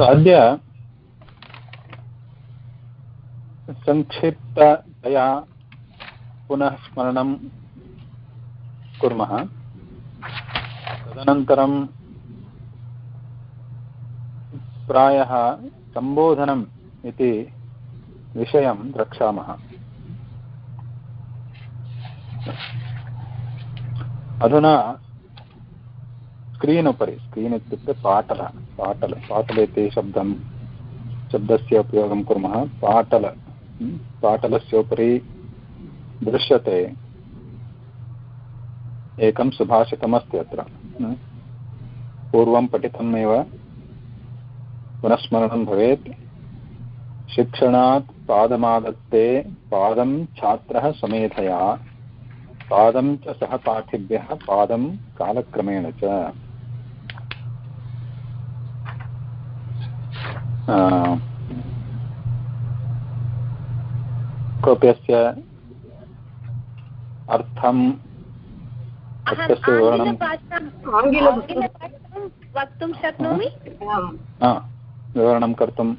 अद्य संक्षिप्ततया पुनः स्मरणं कुर्मः। तदनन्तरं प्रायः सम्बोधनम् इति विषयं द्रक्ष्यामः। अधुना स्क्रीन् उपरि स्क्रीन् इत्युक्ते पाटल पाटल पाटल इति शब्दं, शब्दस्य उपयोगं कुर्मः, पाटल पाटलस्य उपरि दृश्यते। एकं सुभाषितमस्ति अत्र पूर्वं पठितमेव पुनस्मरणं भवेत्। शिक्षणात् पादमादत्ते पादं छात्रः समेधया, पादं च सहपाठिभ्यः पादं कालक्रमेण च। कोऽपि अस्य अर्थं तस्य विवरणं वक्तुं शक्नोमि विवरणं कर्तुं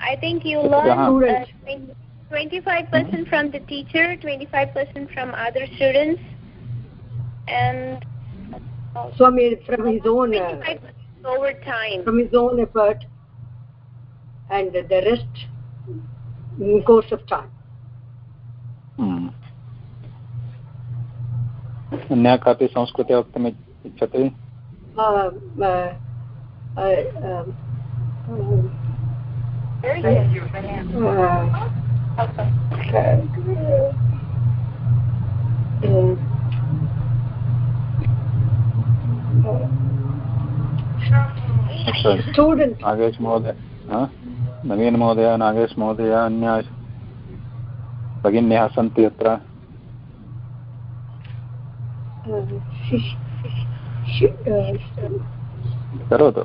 I think you learn uh, 25% from the teacher, 25% from other students, and uh, from his, from his own uh, over time. From his own effort, And the rest in course of time. अन्या कापि संस्कृते वक्तुम् इच्छति student Nagesh महोदय नवीन महोदय, नागेश महोदय, अन्या भगिन्यः सन्ति अत्र करोतु।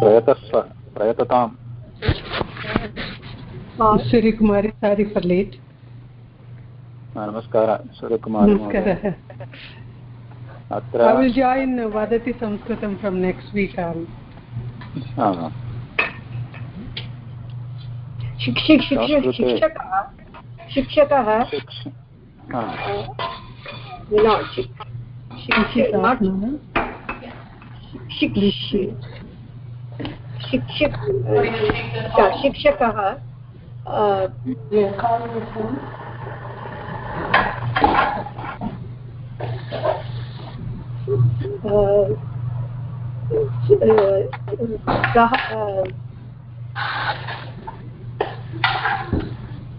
प्रयतस्व, प्रयतताम्। सूर्यकुमारी सारी फर् लेट् नमस्कारः सूर्यकुमारी अत्र I will join वदति संस्कृतं फ्रम् नेक्स्ट् वीक् शिक्षक। शिक्षकः शिक्षकः। शिक्षक शिक्षकः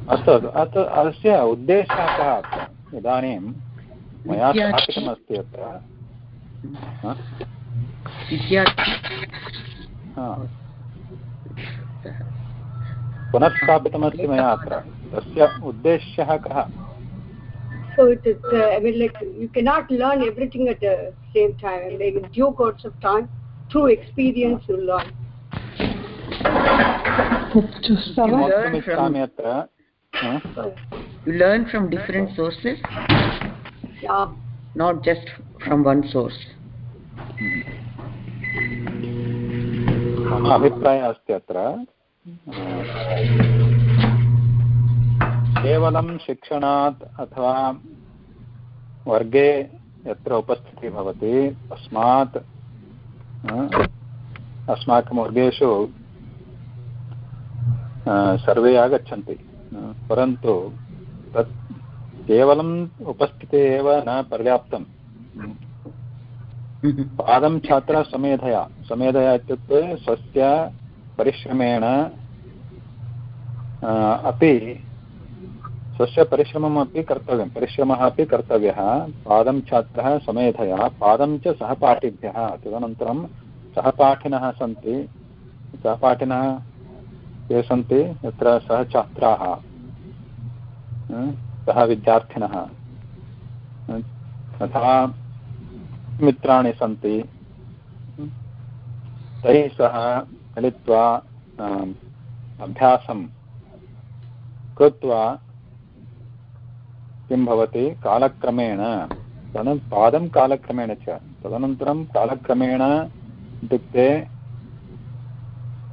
अस्तु अस्तु अस्य उद्देशः कः इदानीं मया स्थापितमस्ति अत्र। पुनः स्थापितमस्ति मया अत्र। तस्य उद्देश्यः कः? so it is uh, i mean like you cannot learn everything at the same time like in due course of time through experience you learn you learn from different sources yeah not just from one source मम अभिप्रायः अस्ति अत्र केवलं शिक्षणात् अथवा वर्गे यत्र उपस्थितिः भवति तस्मात् अस्माकं वर्गेषु सर्वे आगच्छन्ति परन्तु तत् केवलम् उपस्थितिः एव न पर्याप्तं पादं छात्रः समेधया समेधया इत्युक्ते स्वस्य परिश्रमेण अपि स्वस्य परिश्रमम् अपि कर्तव्यं। परिश्रमः अपि कर्तव्यः। पादं छात्रः समेधया पादं च सहपाठिभ्यः। तदनन्तरं सहपाठिनः सन्ति। सहपाठिनः के सन्ति, यत्र सहछात्राः सः विद्यार्थिनः तथा मित्राणि सन्ति। तैः सह मिलित्वा अभ्यासं कृत्वा किं भवति? कालक्रमेण। तदन पादं कालक्रमेण च। तदनन्तरं कालक्रमेण इत्युक्ते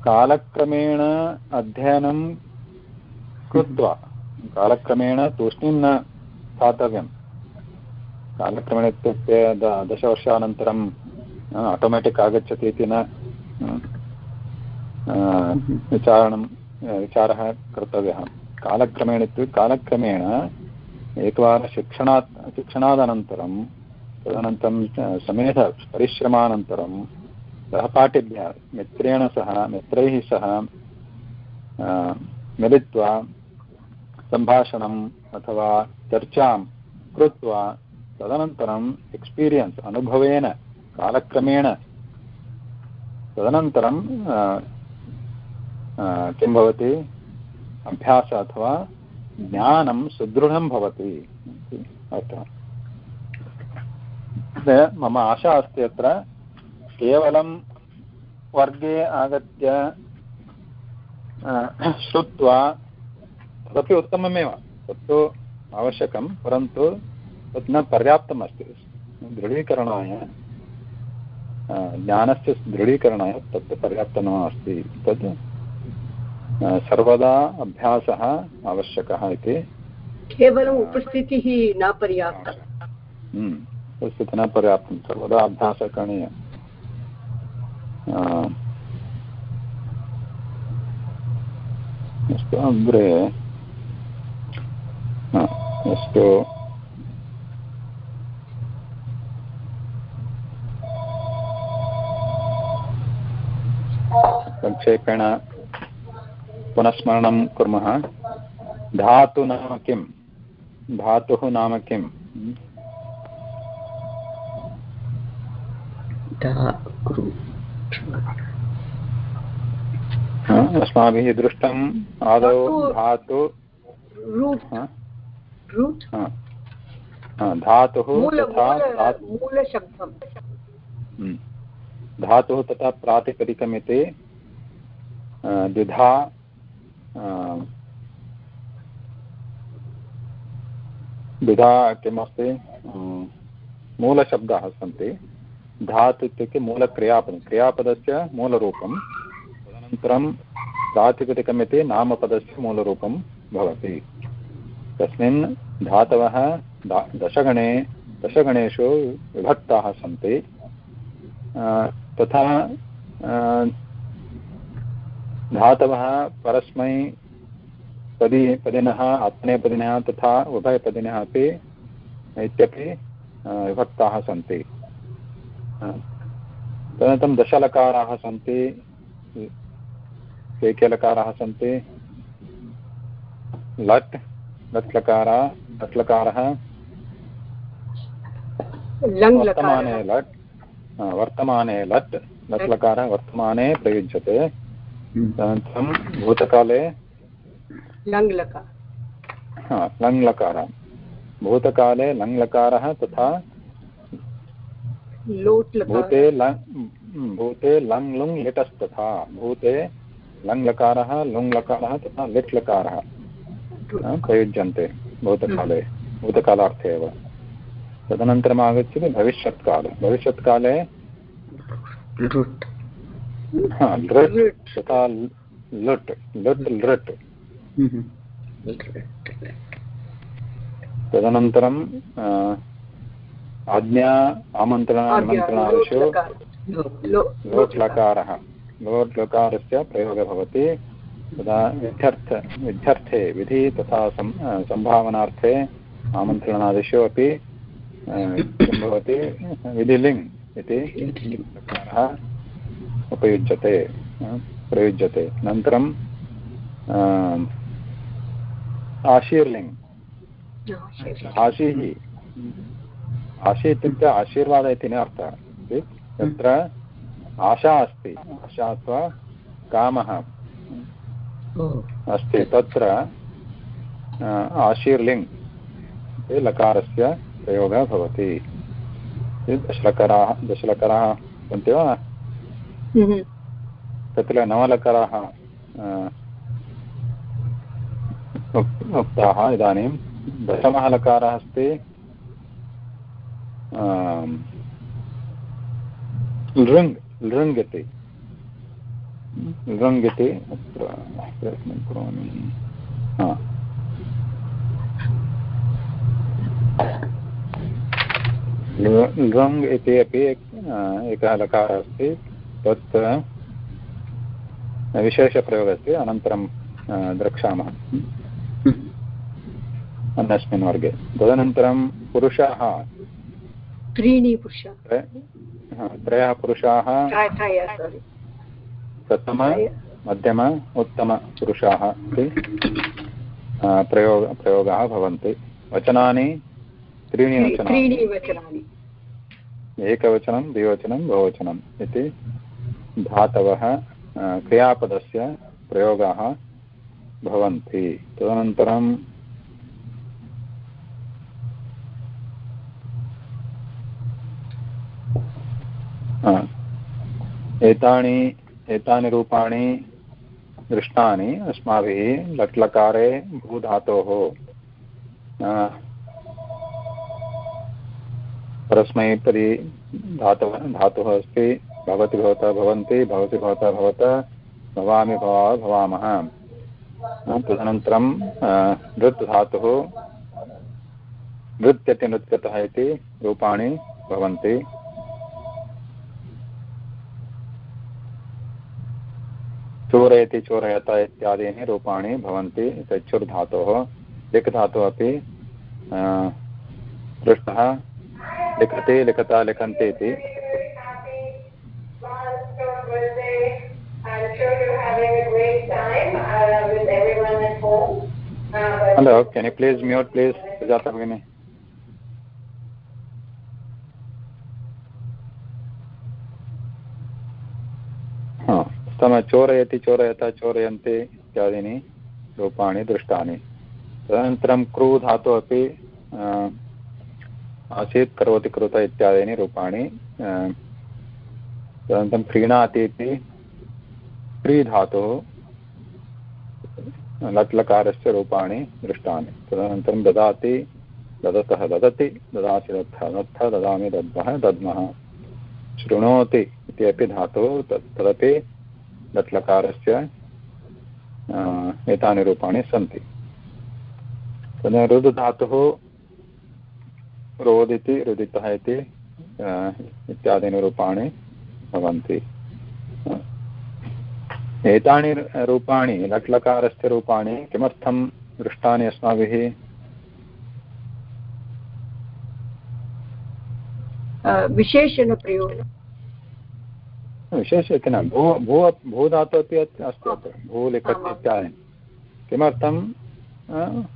कालक्रमेण अध्ययनं कृत्वा कालक्रमेण तूष्णीं न स्थातव्यं। कालक्रमेण इत्युक्ते दशवर्षानन्तरं आटोमेटिक् आगच्छति इति न विचारणं विचारः कर्तव्यः। कालक्रमेण इत्युक्ते कालक्रमेण एकवारं शिक्षणात्, शिक्षणादनन्तरं, तदनन्तरं समेध परिश्रमानन्तरं सहपाठिभ्यः मित्रेण सह, मित्रैः सह मिलित्वा सम्भाषणम् अथवा चर्चां कृत्वा तदनन्तरम् एक्स्पीरियन्स् अनुभवेन, कालक्रमेण तदनन्तरं किं भवति? अभ्यासः अथवा ज्ञानं सुदृढं भवति इति मम आशा अस्ति अत्र, केवलं वर्गे आगत्य श्रुत्वा, तदपि उत्तममेव, तत्तु आवश्यकं, परन्तु तत् न पर्याप्तम् अस्ति दृढीकरणाय ज्ञानस्य दृढीकरणाय तत् पर्याप्तं तद् सर्वदा अभ्यासः आवश्यकः इति। केवलम् उपस्थितिः न पर्याप्ता हम्म, तस्य न पर्याप्तं सर्वदा अभ्यासः करणीयः। अस्तु अग्रे। अस्तु। संक्षेपेण पुनः स्मरणं कुर्मः। धातु नाम किं धातुः नाम किम्? धा कृ अस्माभिः दृष्टम् आदौ धातु- धातु। तथा हम्म, धातुः तथा प्रातिपदिकमिति द्विधा द्विधा किमस्ति मूलशब्दाः सन्ति। धातु इत्युक्ते मूलक्रियापदं, क्रियापदस्य मूलरूपं, तदनन्तरं प्रातिपदिकमिति नामपदस्य मूलरूपं भवति। तस्मिन् धातवः दशगणे, दशगणेषु विभक्ताः सन्ति। तथा धातवः परस्मै पदी पदिनः आत्मनेपदिनः तथा उभयपदिनः अपि इत्यपि विभक्ताः सन्ति। तदनन्तरं दशलकाराः सन्ति। के के लकाराः सन्ति। लट् लट् लकारः लट् लकारः वर्तमाने लट् वर्तमाने लट् लट् लकारः वर्तमाने प्रयुज्यते। तदनन्तरं भूतकाले। लङ् लकार हा लङ् लकारः भूतकाले लङ् लकारः तथा भूते लङ् भूते लङ् लुङ् लिटस्तथा भूते लङ् लकारः लुङ् लकारः तथा लिट् लकारः हा, प्रयुज्यन्ते भूतकाले भूतकालार्थे एव। तदनन्तरम् आगच्छति भविष्यत्काले। भविष्यत्काले रुट्। हा, लृट् तथा लुट् लुट् लृट् तदनन्तरं अ, आज्ञा आमन्त्रण आमन्त्रणादिषु लोट् लकारः लोट् लकारस्य प्रयोगः भवति। तदा विध्यर्थ विध्यर्थे विधि तथा सम्भावनार्थे आमन्त्रणादिषु अपि किं भवति। विधिलिङ् इति। लकारः उपयुज्यते प्रयुज्यते। अनन्तरं अ, आशीर्लिङ् आशीः आशी इत्युक्ते आशीर्वादः इति न अर्थः। तत्र आशा अस्ति। आशा अथवा कामः अस्ति। तत्र आशीर्लिङ् इति लकारस्य प्रयोगः भवति। दशलकराः दशलकराः सन्ति वा? तत्र नवलकराः उक्- उक्ताः इदानीं। दशमः लकारः अस्ति लृङ् लृङ् इति लृङ् इति अत्र प्रयत्नं करोमि। लृङ् इति अपि एकः लकारः अस्ति। तत् विशेषप्रयोगः अस्ति अनन्तरं द्रक्ष्यामः। अन्यस्मिन् वर्गे। तदनन्तरं पुरुषाः। त्रीणि पुरुषाः। त्रयः पुरुषाः. प्रथम मध्यम उत्तमपुरुषाः इति प्रयोग प्रयोगाः भवन्ति। वचनानि त्रीणि वचनानि। एकवचनं द्विवचनं बहुवचनम् इति धातवः क्रियापदस्य प्रयोगाः भवन्ति। तदनन्तरं एतानि एतानि रूपाणि दृष्टानि अस्माभिः लट्लकारे भूधातोः। परस्मैपदी धातवः, धातुः अस्ति। भवति भवतः भवन्ति भवति भवतः भवतः भवामि भवा भवामः। आ, तदनन्तरं नृत् धातुः नृत्यति नृत्यतः इति रूपाणि भवन्ति। चोरयति चोरयत इत्यादीनि रूपाणि भवन्ति चक्षुर् धातोः लिक् धातुः अपि आ, पृष्ठः लिखति लिखता लिखन्ति इति। Sure you're having a great time uh, with everyone at home. Uh, Hello, can you please mute, please, Sujata Bhagini? हा, चोरयति चोरयत चोरयन्ति इत्यादीनि रूपाणि दृष्टानि तदनन्तरं क्रू धातुः अपि आसीत् करोति कृत इत्यादीनि रूपाणि तदनन्तरं क्रीणाति इति क्रीधातुः लट्लकारस्य रूपाणि दृष्टानि। तदनन्तरं ददाति, ददतः ददति, ददासि दत्तः दत्तः, ददामि दद्मः दद्मः। शृणोति इति अपि धातुः, तत् तदपि लट्लकारस्य एतानि रूपाणि सन्ति। तदा रोदिति रुदितः इति इत्यादीनि रूपाणि भवन्ति। एतानि रूपाणि लट्लकारस्य रूपाणि किमर्थं दृष्टानि अस्माभिः? विशेषणप्रयोग। विशेषते न भू भू भूधातु अपि अस्ति अत्र भू लिखति आमाम्। इत्यादि। किमर्थं?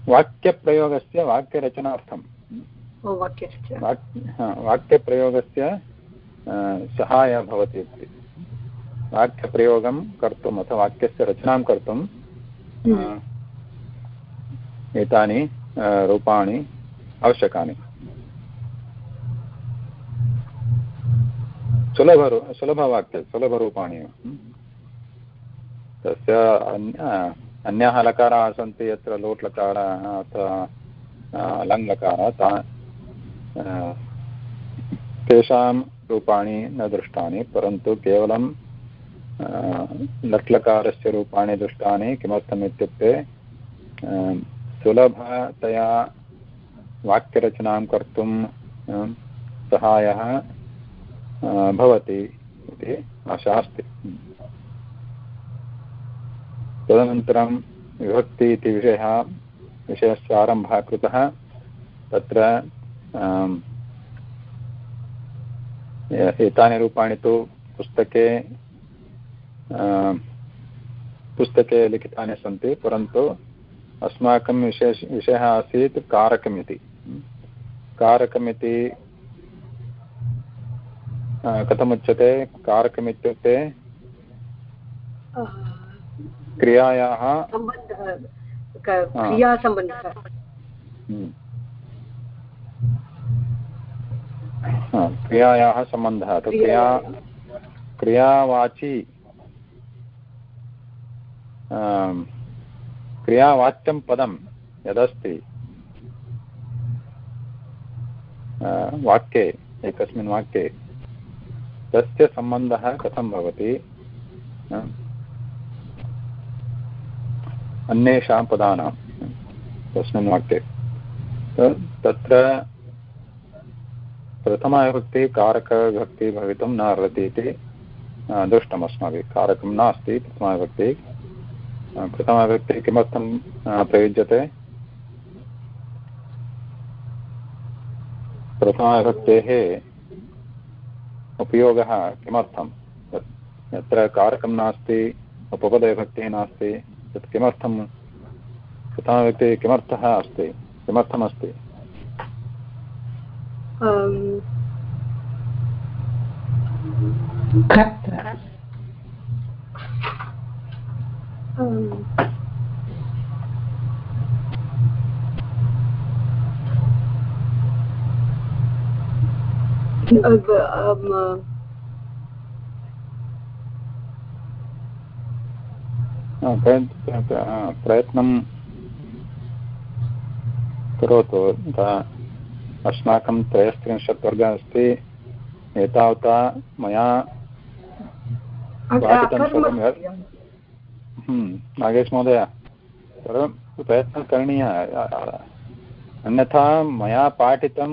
वाक्यप्रयोगस्य वाक्यरचनार्थं। वाक्यस्य वाक्यप्रयोगस्य सहायः भवति इति। वाक्यप्रयोगं कर्तुम् अथवा वाक्यस्य रचनां कर्तुं हम्म। एतानि रूपाणि आवश्यकानि सुलभरू सुलभवाक्य सुलभरूपाणि तस्य अन्याः लकाराः सन्ति यत्र लोट् लकाराः अथवा अ, ता तेषां रूपाणि न दृष्टानि परन्तु केवलं लट्लकारस्य रूपाणि दृष्टानि किमर्थम् इत्युक्ते सुलभतया वाक्यरचनां कर्तुं सहायः भवति इति आशा अस्ति। तदनन्तरं विभक्ति इति विषयः, विषयस्य आरम्भः कृतः, तत्र एतानि रूपाणि तु पुस्तके पुस्तके लिखितानि सन्ति परन्तु अस्माकं विशेष विषयः आसीत् कारकमिति। कारकमिति कथमुच्यते? कारकमित्युक्ते क्रियायाः हम्म। क्रियायाः सम्बन्धः। क्रिया क्रियावाची क्रियावाच्यं पदं यदस्ति वाक्ये, एकस्मिन् वाक्ये, तस्य सम्बन्धः कथं भवति? अन्येषां पदानां, तस्मिन् वाक्ये। तत्र प्रथमाविभक्ति, कारकविभक्ति भवितुं न अर्हति इति दृष्टम् अस्माभिः कारकं नास्ति, प्रथमाविभक्ति। प्रथमाविभक्तिः किमर्थं प्रयुज्यते। प्रथमाविभक्तेः उपयोगः किमर्थं यत्र कारकं नास्ति उपपदविभक्तिः नास्ति तत् किमर्थं प्रथमाविभक्तिः किमर्थः अस्ति? किमर्थमस्ति um, um, um, प्रयत्नं करोतु अस्माकं त्रयस्त्रिंशत् वर्गः अस्ति एतावता मया नागेश महोदय प्रयत्नः करणीयः अन्यथा मया पाठितं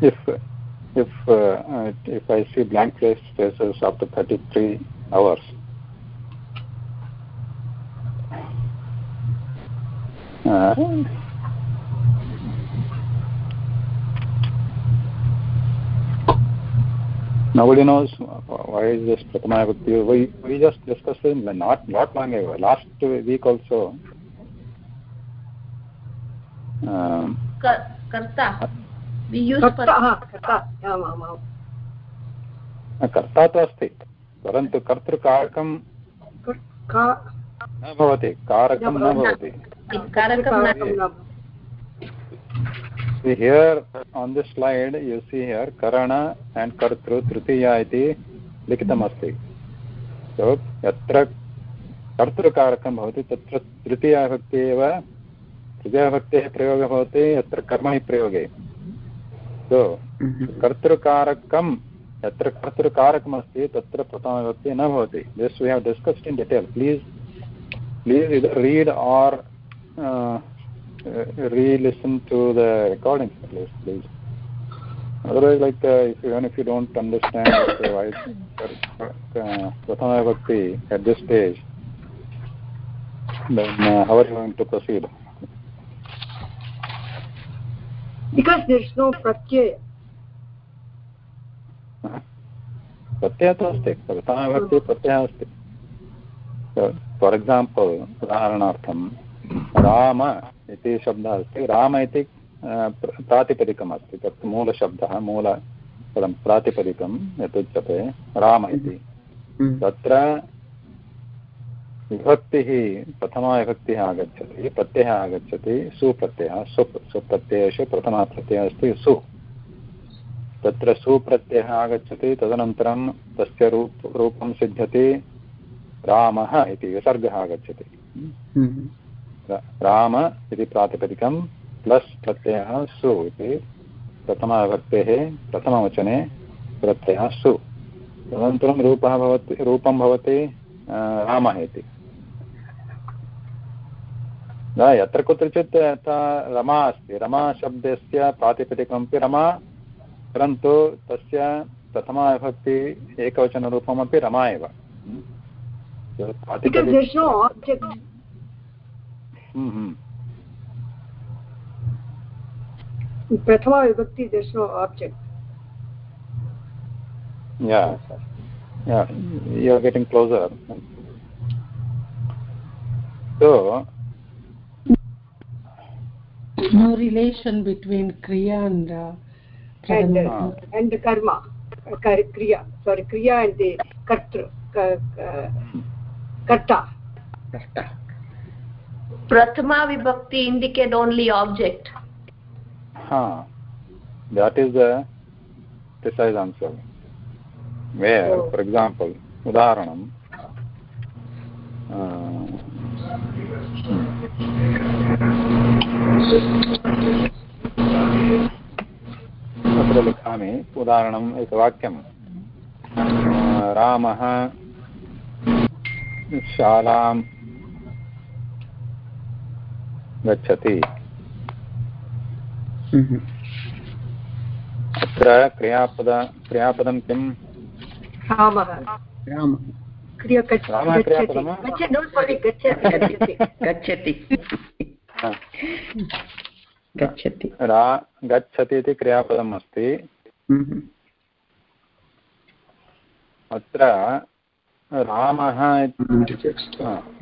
if if uh, if i see blank face faces after 33 hours. Uh, nobody knows why is this pratama vibhakti we we just discussed it not not long ago last week also. Um, karta कर्ता तु अस्ति परन्तु कर्तृकारकं न भवति कारकं न भवति. see here on this slide you see here karana and kartru tritiya iti लिखितम् अस्ति सो यत्र कर्तृकारकं भवति तत्र तृतीयाभक्ति एव तृतीयाभक्तेः प्रयोगः भवति यत्र कर्मणि प्रयोगे भवतु हम्म। कर्तृकारकं यत्र कर्तृकारकमस्ति तत्र प्रथमविभक्ति न भवति। This we have discussed in detail please please read or relisten to the recording please please otherwise like if even if you don't understand why's प्रथमविभक्ति at this stage then however you want to proceed Because there's no pratyaya. प्रत्ययः तु अस्ति प्रथमाविभक्ति प्रत्ययः अस्ति for example उदाहरणार्थं राम इति शब्दः अस्ति राम इति प्रातिपदिकम् अस्ति तत् मूलशब्दः मूलपदं प्रातिपदिकं यत् उच्यते राम इति। तत्र विभक्तिः प्रथमा विभक्तिः आगच्छति प्रत्ययः आगच्छति सुप्रत्ययः सुप् सुप्रत्ययेषु प्रथमः प्रत्ययः अस्ति सु। तत्र सुप्रत्ययः आगच्छति तदनन्तरं तस्य रूप रूपं सिद्ध्यति रामः इति विसर्गः आगच्छति। हम्म। राम इति प्रातिपदिकं प्लस् प्रत्ययः सु इति प्रथमविभक्तेः प्रथमवचने प्रत्ययः सु। तदनन्तरं रूपः भवति रूपं भवति रामः इति यत्र कुत्रचित् यथा रमा अस्ति रमाशब्दस्य प्रातिपदिकमपि रमा परन्तु तस्य प्रथमाविभक्ति एकवचनरूपमपि रमा एव no object. Yeah yeah you are getting closer. So, No relation between Kriya and uh, and uh, and the karma uh, kar- kriya sorry kriya and the kartra ka- ka- karta. Karta. prathama vibhakti indicate only object. Huh, that is the precise answer. Where, for example, udaharanam, uh, तत्र लिखामि उदाहरणम् एकवाक्यं रामः शालां गच्छति। Mhm. अत्र क्रियापद क्रियापदं किं रामः गच्छति इति क्रियापदम् अस्ति अत्र रामः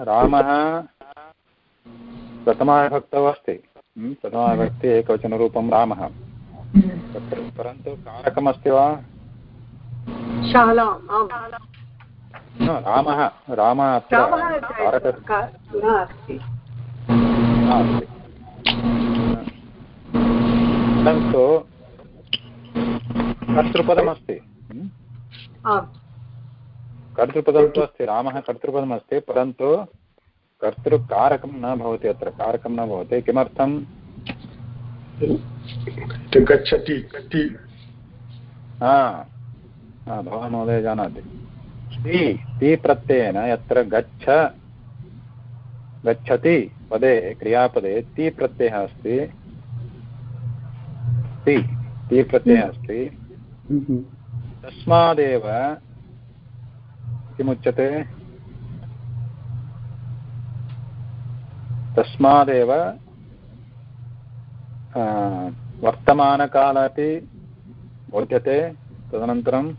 रामः प्रथमाविभक्तौ अस्ति। हम्म, प्रथमाविभक्ति एकवचनरूपं रामः। परन्तु कारकमस्ति वा? शालाम् रामः रामः अस्ति। परन्तु कर्तृपदमस्ति। कर्तृपदं तु अस्ति रामः कर्तृपदमस्ति परन्तु कर्तृकारकं न भवति अत्र कारकं न भवति। किमर्थं गच्छति हा, भवान् महोदय जानाति। ति ति प्रत्ययेन यत्र गच्छ गच्छति पदे क्रियापदे ति प्रत्ययः अस्ति। ति ति प्रत्ययः अस्ति। Mhm. तस्मादेव किमुच्यते? तस्मादेव वर्तमानकाल अपि बोध्यते। तदनन्तरं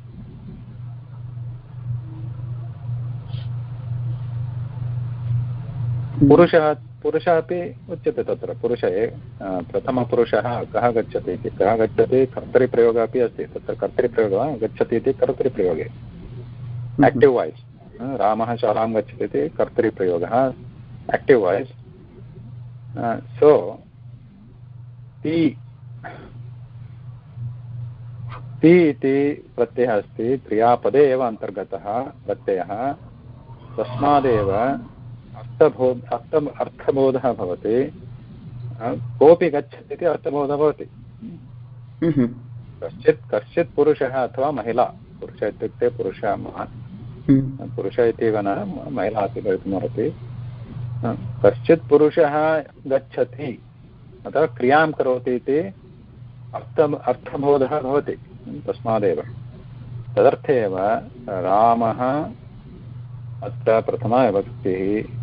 पुरुषः पुरुषः अपि उच्यते तत्र पुरुष प्रथमपुरुषः कः गच्छति इति कः गच्छति कर्तरिप्रयोगः अपि अस्ति तत्र कर्तरिप्रयोगः गच्छति इति कर्तरिप्रयोगे एक्टिव् वाय्स् रामः शालां गच्छति इति कर्तरिप्रयोगः एक्टिव् वाय्स् सो ति ति इति प्रत्ययः अस्ति क्रियापदे एव अन्तर्गतः प्रत्ययः तस्मादेव अर्थबो अर्थ अर्थबोधः भवति। कोऽपि गच्छति इति अर्थबोधः भवति। Mhm. कश्चित् कश्चित् पुरुषः अथवा महिला पुरुषः इत्युक्ते पुरुषः मा- Mhm. पुरुष इत्येव न महिला अपि भवितुमर्हति। कश्चित् पुरुषः गच्छति अथवा क्रियाँ करोति इति अर्थ अर्थबोधः भवति। तस्मादेव। तदर्थे एव रामः अत्र प्रथमाविभक्तिः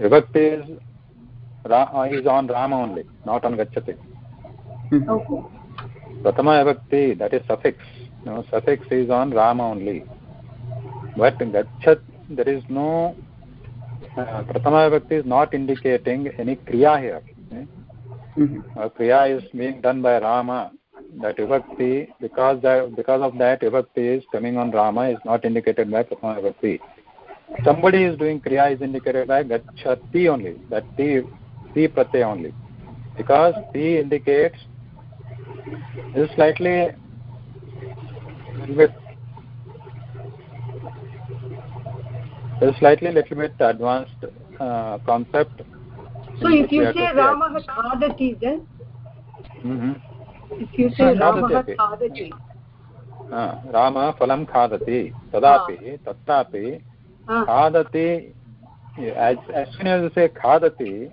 vibhakti is, ra, uh, is on Rama only, not on Gachati. Mhm. okay. Prathama vibhakti, that is suffix. No, suffix is on Rama only. But Gachat, there is no, uh, Prathama vibhakti is not indicating any kriya here. eh? Mhm. uh, kriya is being done by Rama. That vibhakti, because that, because of that vibhakti is coming on Rama is not indicated by Prathama vibhakti. Somebody is doing kriya is indicated by Gachati only. That Ti, Ti pratyaya only. Because Ti indicates is slightly little bit is slightly little bit advanced uh, concept. so if you We have say to ramah khadati then Mhm. if you say ramah Khadati. khadati हा, रामः फलं खादति तदापि तत्रापि ah खादति as, as soon as you say खादति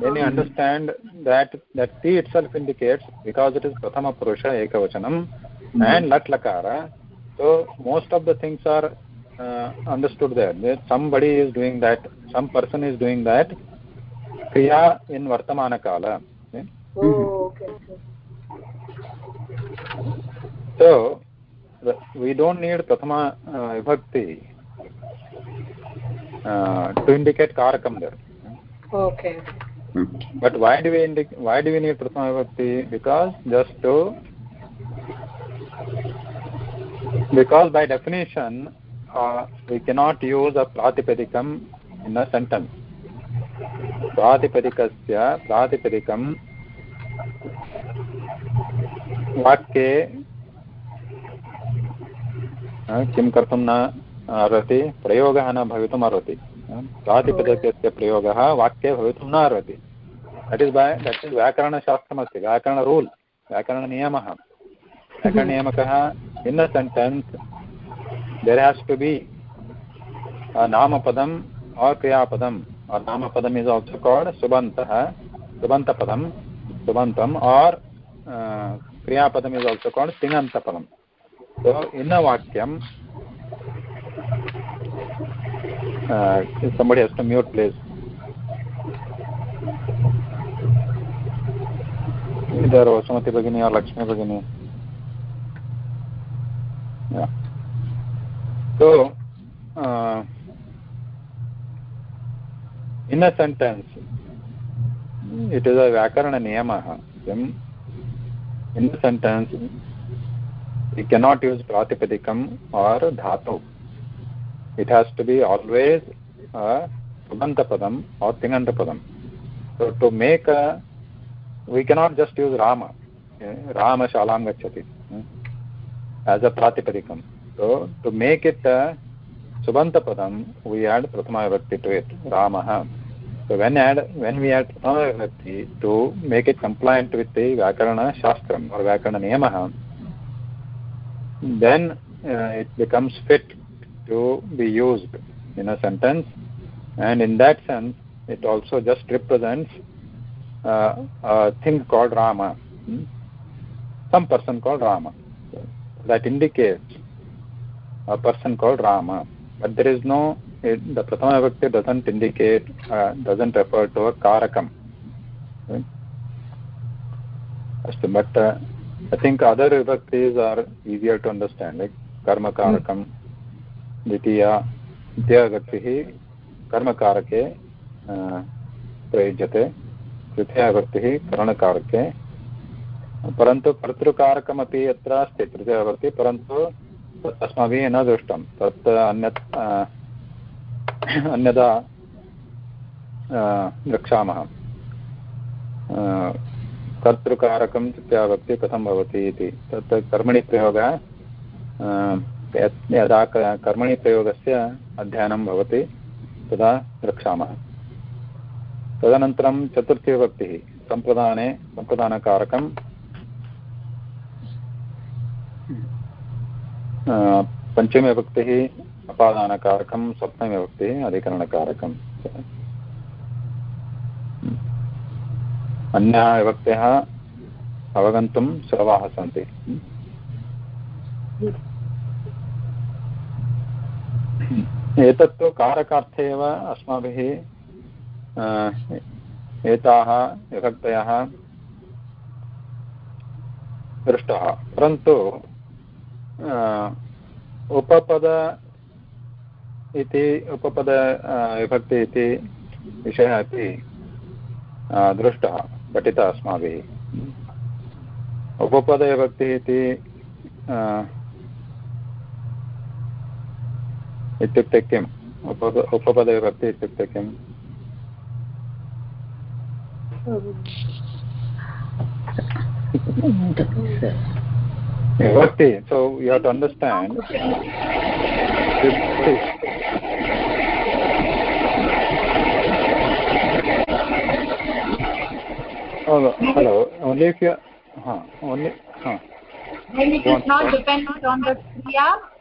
then you understand that that ti itself indicates because it is prathama purusha ekavachanam and lat lakara so most of the things are uh, understood there that somebody is doing that some person is doing that kriya in vartamana kala okay? Oh, okay. okay. so we don't need prathama uh, vibhakti uh, to indicate karakam there Okay. but why do we indic- why do we need prathama vibhakti because just to because by definition uh, we cannot use a pratipadikam in a sentence प्रातिपदिकस्य प्रातिपदिकं वाक्ये अ, किं कर्तुं न अर्हति प्रयोगः न भवितुम् अर्हति। प्रातिपदिकस्य प्रयोगः वाक्ये भवितुं न अर्हति। That is by that is व्याकरणशास्त्रमस्ति। व्याकरण रूल् व्याकरणनियमः व्याकरणनियमकः in a sentence there has to be नामपदम् और क्रियापदम्। और नामपदम् इस् आल्सो काल्ड् सुबन्तः सुबन्तपदं सुबन्तम् और क्रियापदम् इस् आल्सो काल्ड् तिङन्तपदम् so, in a uh, somebody has to mute please either vasumati bagini or lakshmi bagini yeah so uh, in a sentence it is a vyakarana niyamah in a sentence we cannot use pratipadikam or dhatu it has to be always a padam or tingantapadam so to make a we cannot just use rama rama shalam gacchati as a pratipadikam so to make it a subantapadam we add prathama vibhakti to it ramah so when add when we add prathama vibhakti to make it compliant with the vyakarana shastram or vyakarana niyamah then uh, it becomes fit to be used in a sentence. And in that sense it also just represents uh, a thing called rama. Hmm? some person called rama. That indicates a person called rama. But there is no it, the prathama vibhakti doesn't indicate uh, doesn't refer to a karakam. Okay? but uh, I think other vibhaktis are easier to understand, like karma karmakarakam, द्वितीया द्वितीयविभक्तिः कर्मकारके प्रयुज्यते। तृतीयविभक्तिः करणकारके। परन्तु कर्तृकारकमपि यत्र अस्ति तृतीयविभक्तिः परन्तु तत् अस्माभिः न दृष्टं। तत् अन्यत् अन्यदा द्रक्ष्यामः। कर्तृकारकं तृतीयाविभक्ति कथं भवति इति। तत् कर्मणि प्रयोगः यदा कर्मणि प्रयोगस्य अध्ययनं भवति, तदा द्रक्ष्यामः तदनन्तरं चतुर्थीविभक्तिः, सम्प्रदाने सम्प्रदानकारकं पञ्चमीविभक्तिः, अपादानकारकं, सप्तमीविभक्तिः अधिकरणकारकम् अन्याः विभक्तयः अवगन्तुं सुलभाः सन्ति। एतत्तु कारकार्थे एव अस्माभिः एताः विभक्तयः दृष्टाः। परन्तु उपपद इति, उपपद विभक्ति इति विषयः अपि दृष्टः, पठितः अस्माभिः। उपपदविभक्तिः इति इत्युक्ते किम् उपद उपपदविभक्ति इत्युक्ते किम् विभक्ति so you have to understand Oh, hello. Only if you, huh, only, huh. When it is not dependent on the kriya, uh,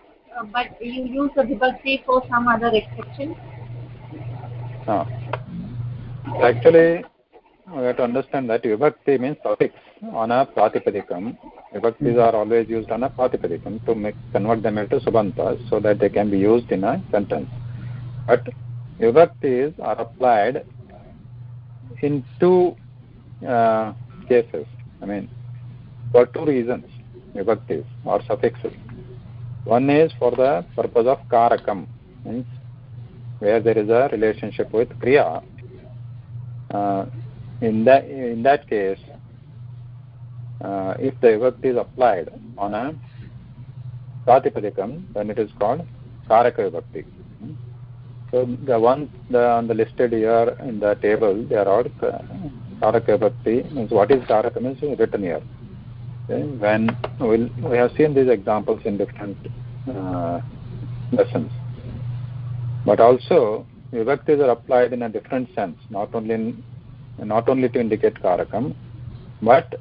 but you use the vibhakti for some other exception. Huh. Actually, we have to understand that vibhakti means suffix on a pratipadikam. Vibhaktis are always used on a pratipadikam to make convert them into subantas so that they can be used in a sentence. But vibhaktis are applied in two uh, cases. I mean, for two reasons, vibhaktis or suffixes. One is for the purpose of karakam, means where there is a relationship with kriya. Uh, in that in that case, uh, if the vibhakti is applied on a pratipadikam, then it is called karaka vibhakti. So the ones the, on the listed here in the table, they are all karaka vibhakti. Means what is karaka means written here. Okay? When we'll, we have seen these examples in different uh, lessons. But also, vibhaktis are applied in a different sense, not only in, not only to indicate karakam, but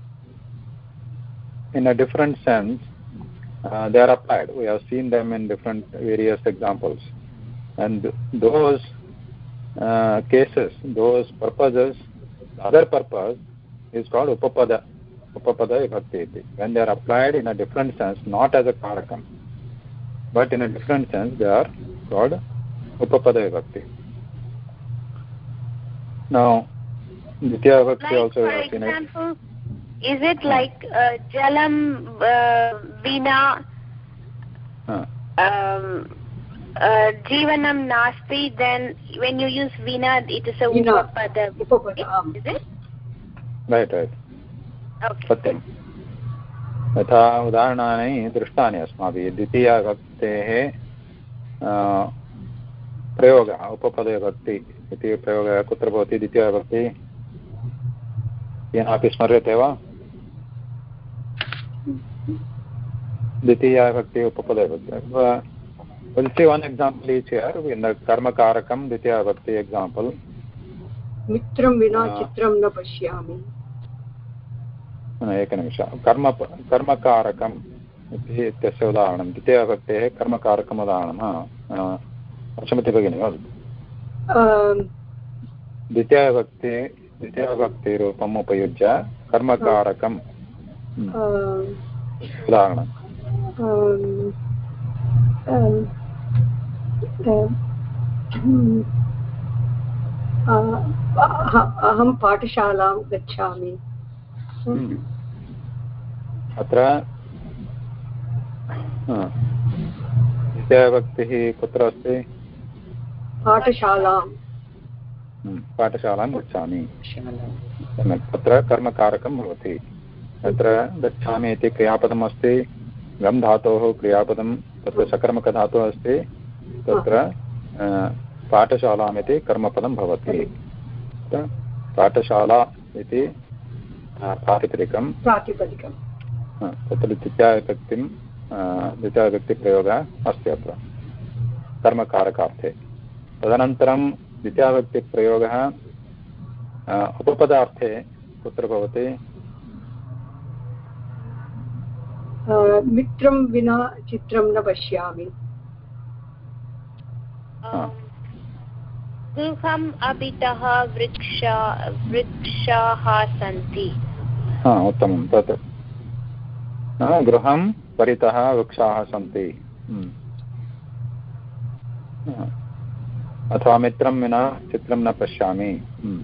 in a different sense, uh, they are applied. We have seen them in different various examples. And those uh, cases, those purposes, the other purpose is called upapada, upapada vibhakti. When they are applied in a different sense, not as a karakam, but in a different sense, they are called upapada vibhakti. Now, Ditya vibhakti like also for we have it. example, is it like uh, jalam uh, vina um, uh, jivanam nasti? Then when you use vina, it is a Vina. upapada. Upapada. Is it? right, right. सत्यं। यथा उदाहरणानि दृष्टानि अस्माभिः। द्वितीयाभक्तेः प्रयोगः उपपदविभक्ति इति प्रयोगः कुत्र भवति? द्वितीयाभक्ति केनापि स्मर्यते वा? द्वितीयाभक्ति उपपदविभक्ति We'll see one example each here in the कर्मकारकं द्वितीयाभक्ति example. मित्रं विना. चित्रं न पश्यामि। एकनिमिषं कर्म कर्मकारकम् इति इत्यस्य उदाहरणं द्वितीयभक्तेः कर्मकारकम् उदाहरणं पश्यमति भगिनि वदतु द्वितीयभक्ति द्वितीयभक्तिरूपम् उपयुज्य कर्मकारकम् आ, अह- पाठशालां गच्छामि। अत्र हा, द्वितीयभक्तिः कुत्र अस्ति? पाठशालां हम्म, पाठशालां गच्छामि। सम्यक्। तत्र कर्मकारकं भवति। तत्र गच्छामि इति क्रियापदम् अस्ति। गम् धातोः क्रियापदं तत्र सकर्मकधातुः अस्ति। तत्र पाठशालाम् इति कर्मपदं भवति। पाठशाला इति प्रातिपदिकं प्रातिपदिकं तत्र द्वितीयाविभक्तिं द्वितीयाविभक्तिप्रयोगः अस्ति अत्र कर्मकारकार्थे। तदनन्तरं द्वितीयाविभक्तिप्रयोगः उपपदार्थे कुत्र भवति? मित्रं विना चित्रं न पश्यामि। गृहम् अभितः वृक्ष वृक्षाः सन्ति। हा उत्तमं तत् गृहं परितः वृक्षाः सन्ति हम्म। अथवा मित्रं विना चित्रं न पश्यामि हम्म।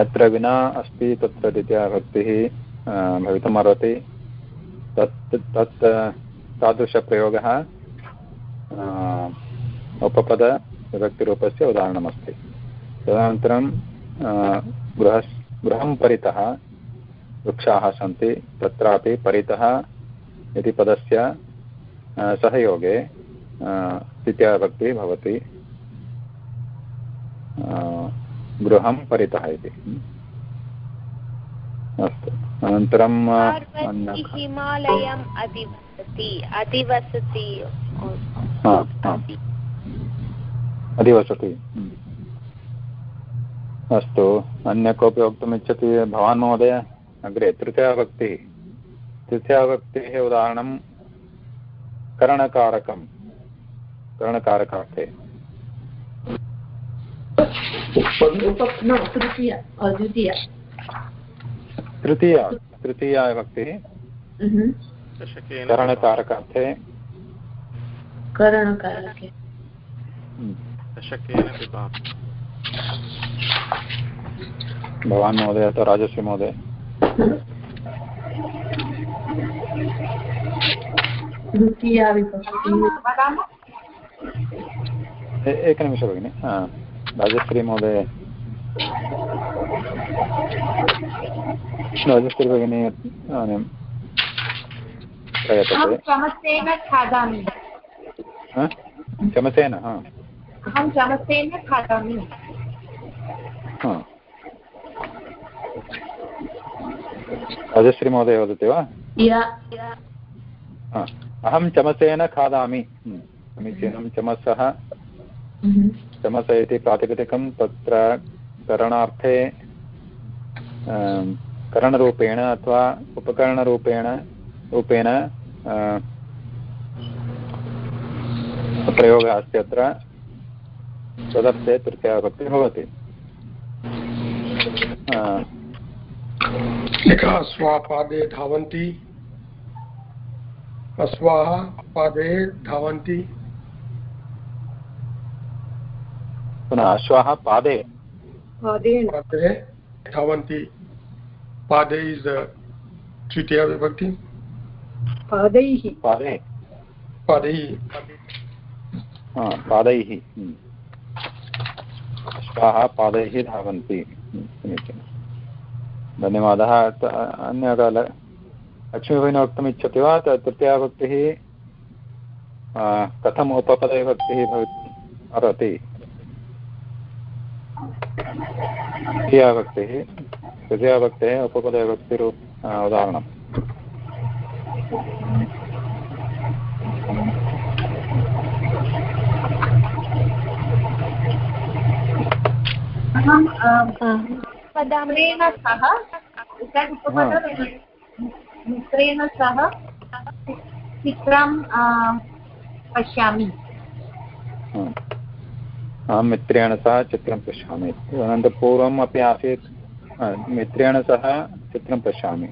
यत्र विना अस्ति तत्र द्वितीयाभक्तिः अ, भवितुमर्हति तत् तत् तादृशप्रयोगः उपपदविभक्तिरूपस्य उदाहरणमस्ति तदनन्तरं गृहस् गृहं परितः वृक्षाः सन्ति तत्रापि परितः इति पदस्य सहयोगे द्वितीयाविभक्तिः भवति गृहं परितः इति। अस्तु। अनन्तरं हिमालयम् अधिवसति अधिवसति। अधिवसति। अस्तु। अन्य कोऽपि वक्तुम् इच्छति भवान् महोदय? अग्रे तृतीयाभक्तिः। तृतीयाभक्तेः उदाहरणं करणकारकं करणकारकार्थे। तृतीय तृतीया. चषकेन करणकारकार्थे। करणकारके। भवान् महोदय अथवा राजश्री महोदय। द्वितीया विभक्ति एकनिमिष भगिनि। हा, राजश्री महोदय। राजश्री भगिनी चमसेन खादामि। चमसेन हा। अहं चमसेन खादामि। हा राजश्री महोदय वदति वा? या। अहं चमसेन खादामि। हम्म, समीचीनं चमसः। Mhm. चमस इति प्रातिपदिकं तत्र करणार्थे अं, करणरूपेण अथवा उपकरणरूपेण रूपेण प्रयोगः अस्ति अत्र। तदर्थे तृतीयाविभक्तिः भवति। अ, एका स्वापादे धावन्ति। अश्वाः पादे धावन्ति। पुनः अश्वाः पादे पादे धावन्ति। पादे इस् तृतीया विभक्ति। पादैः। पादे। पादैः। हा, पादैः। हम्म। अश्वाः पादैः धावन्ति। हम्म, समीचीनं धन्यवादः। अन्यः लक्ष्मीभगिनी वक्तुम् इच्छति वा? त- तृतीयाभक्तिः आ, कथम् उपपदविभक्तिः भवति? अर्हति तृतीयाभक्तिः तृतीयाभक्तेः उपपदविभक्तिरु आ, उदाहरणम्। अहं मित्रेण सह मित्रेण सह चित्रं पश्यामि। अहं मित्रेण सह चित्रं पश्यामि। अनन्तरं पूर्वम् अपि आसीत् मित्रेण सह चित्रं पश्यामि।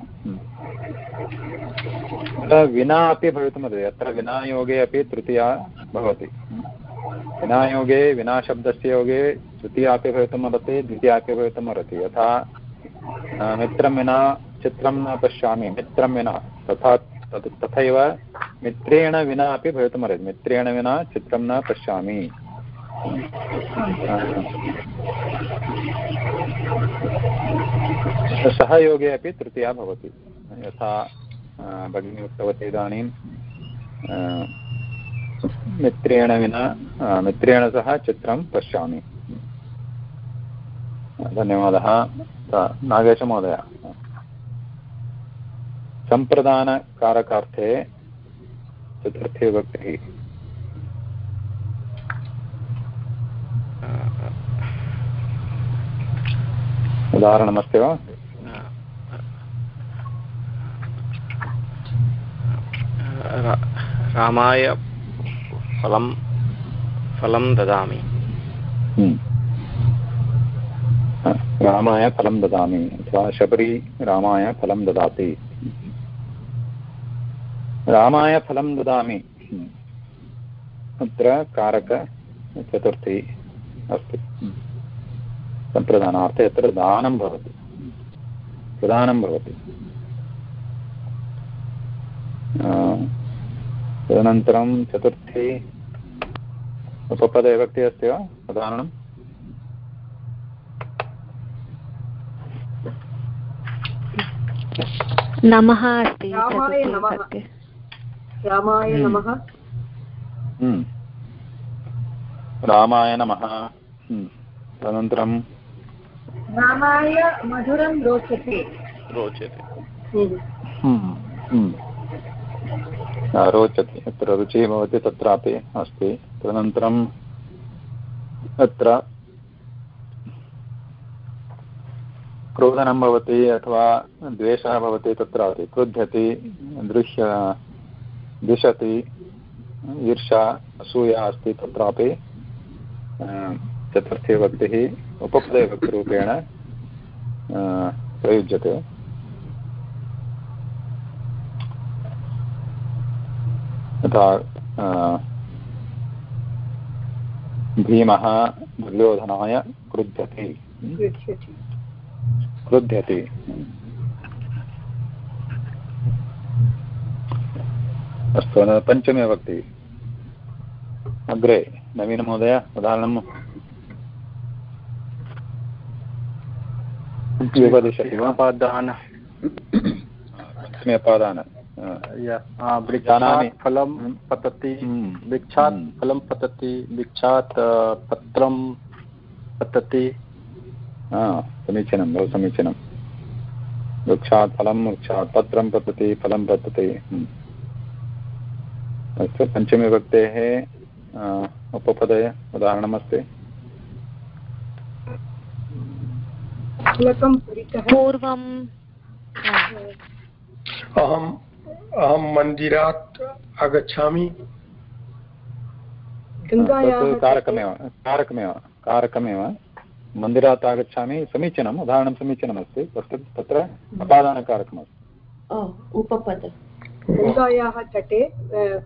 विना अपि भवितुमर्हति। अत्र विनायोगे अपि तृतीया भवति। विनायोगे, विनाशब्दस्य योगे तृतीया अपि भवितुमर्हति द्वितीया अपि भवितुमर्हति यथा मित्रं विना चित्रं न पश्यामि, मित्रं विना, तथा तथैव मित्रेण विना अपि भवितुमर्हति मित्रेण विना चित्रं न पश्यामि। सहयोगे अपि तृतीया भवति। यथा भगिनी उक्तवती इदानीं मित्रेण विना मित्रेण सह चित्रं पश्यामि। धन्यवादः नागेशमहोदय। सम्प्रदानकारकार्थे चतुर्थी विभक्तिः। उदाहरणमस्ति वा? रामाय फलं फलं ददामि हम्म। रामाय फलं ददामि, अथवा शबरी रामाय फलं ददाति रामाय फलं ददामि हम्म। अत्र कारकचतुर्थी अस्ति। सम्प्रदानार्थे अत्र दानं भवति प्रदानं भवति तदनन्तरं चतुर्थी उपपदविभक्तिः अस्ति वा? उदाहरणं? नमः अस्ति रामाय नमः। चतुर्थीविभक्ति रामाय हम्म। नमः। हम्म। रामाय नमः। हम्म। तदनन्तरं रामाय मधुरं रोचते। रोचते। रोचते यत्र रुचिः भवति, तत्रापि अस्ति। तदनन्तरं तत्र क्रोधनं भवति अथवा द्वेषः भवति, तत्रापि क्रुध्यति, दृश्य, दिशति ईर्षा असूया अस्ति, तत्रापि चतुर्थी उपपदविभक्तिरूपेण प्रयुज्यते। यथा भीमः दुर्योधनाय क्रुध्यति। क्रुध्यति। अस्तु पञ्चमी विभक्ति अग्रे नवीनमहोदय उदाहरणं। उपदिशति वा? पादान। पञ्चमी अपादान वृक्षात् फलं। पतति। वृक्षात्। फलं पतति वृक्षात् पत्रं पतति हा समीचीनं बहु समीचीनं वृक्षात् फलं वृक्षात् पत्रं पतति फलं पतति। अस्तु पञ्चमीविभक्तेः अ, उपपदे उदाहरणमस्ति फलकं परितः पूर्वं अहम् अहं मन्दिरात् आगच्छामि कारकमेव कारकमेव कारकमेव मन्दिरात् आगच्छामि। समीचीनम् उदाहरणं समीचीनमस्ति। तत्र तत्र अपादानकारकमस्ति। उपपद। गङ्गायाः तटे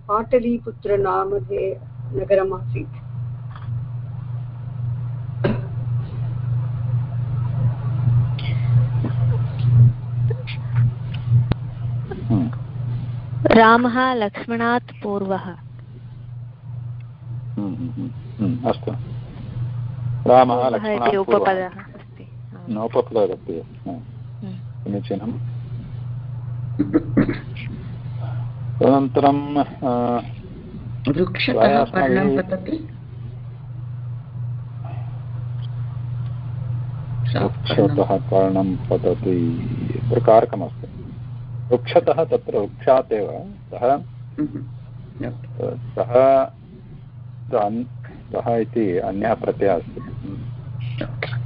पाटलीपुत्रनामधे नगरमासीत्। हम्म। रामः लक्ष्मणात् पूर्वः। हम्म, हम्म, हम्म, अस्तु। रामः लक्ष्मणात् उपपदः अस्ति। न, उपपदविभक्तिः हम्म। समीचीनम्। तदनन्तरं वृक्षतः पर्णं पतति। वृक्षतः पर्णं पतति तत्र कारकमस्ति वृक्षतः तत्र वृक्षात् एव सः हम्म। सः तु अन्- सः इति अन्यः प्रत्ययः अस्ति।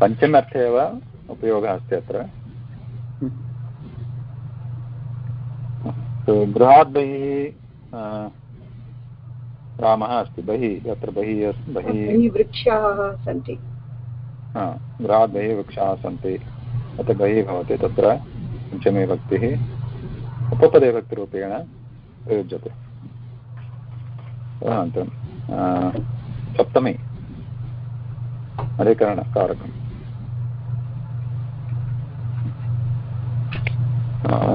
पञ्चम्यर्थे एव उपयोगः अस्ति अत्र। तु गृहात् बहिः रामः अस्ति। बहिः यत्र बहिः अस्ति बहिः बहिः वृक्षाः सन्ति। हा, गृहात् बहिः वृक्षाः सन्ति। तत्र बहिः भवति तत्र। पञ्चमी भक्तिः। उपपदे भक्तिरूपेण प्रयुज्यते। तदनन्तरं आ, सप्तमी अधिकरणकारकम्। हा,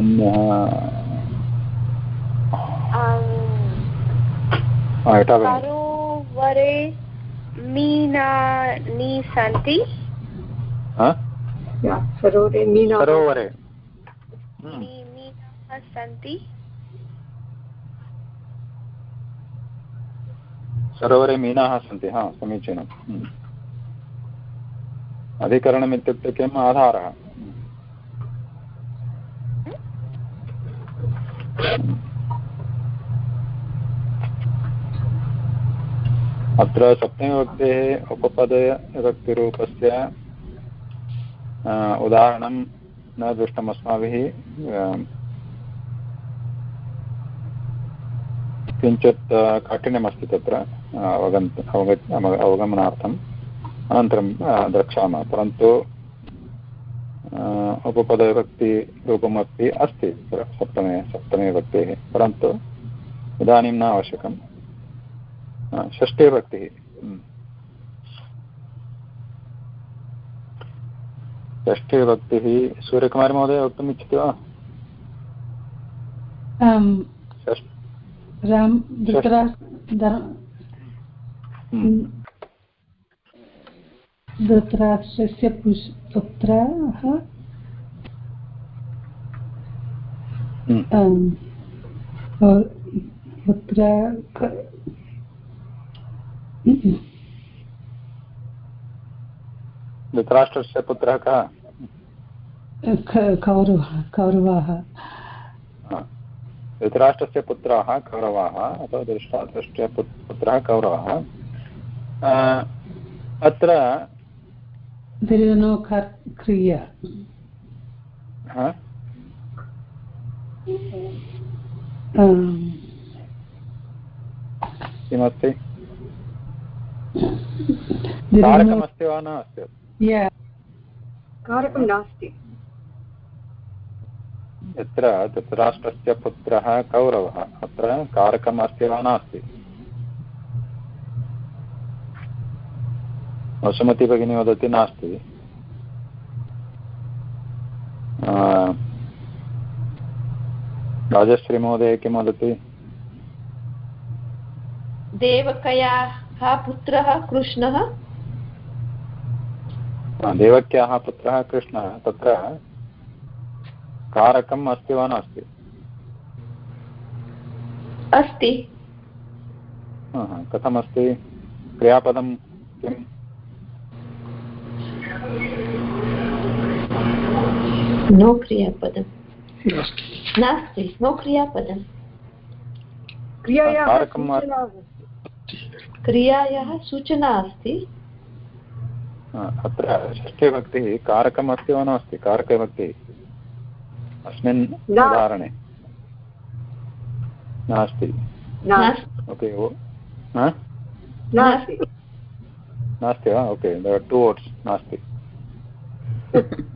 भगिनी। सरोवरे मीनानि सन्ति? हा? या सरोवरे सन्ति। सरोवरे मीनाः सन्ति, हा, समीचीनं। हम्म। अधिकरणम् इत्युक्ते किम्? आधारः। अत्र सप्तमीविभक्तेः उपपदविभक्तिरूपस्य उदाहरणं न दृष्टम् अस्माभिः किञ्चित् काठिन्यमस्ति तत्र अवगन्त अवगत् अव- अवगमनार्थम् अनन्तरं द्रक्ष्यामः परन्तु उपपदविभक्तिरूपमपि अस्ति तत्र सप्तमे सप्तमे विभक्तेः परन्तु इदानीं न आवश्यकम्। अ, षष्ठी विभक्तिः। षष्ठी विभक्तिः सूर्यकुमारी महोदय वक्तुम् इच्छति वा? आम्, षष्- राम ध- हम्म। धृतराष्ट्रस्य पुत्राः हम्म। पुत्र धृतराष्ट्रस्य पुत्रः कः कौरव कौरवाः। धृतराष्ट्रस्य पुत्राः कौरवाः अथवा धृतराष्ट्रस्य पुत्- पुत्रः कौरवः। अत्र हा, किमस्ति? कारकमस्ति वा नास्ति. कारकं नास्ति। यत्र धृतराष्ट्रस्य पुत्रः कौरवः अत्र कारकम् अस्ति वा नास्ति? वसुमती भगिनी वदति नास्ति। राजश्री महोदय किं वदति? देवकयाः पुत्रः कृष्णः? देवक्याः पुत्रः कृष्णः तत्र कारकम् अस्ति वा नास्ति? अस्ति। कथमस्ति? क्रियापदं किम्? नो क्रियापदं नास्ति। नो क्रियापदं क्रियायाः सूचना क्रियायाः सूचना अस्ति। अत्र षष्ठीभक्तिः कारकम् अस्ति वा नास्ति? कारकविभक्तिः। अस्मिन् उदाहरणे नास्ति नास्ति ओके ओ हा? नास्ति नास्ति वा ओके टु वर्ड्स् नास्ति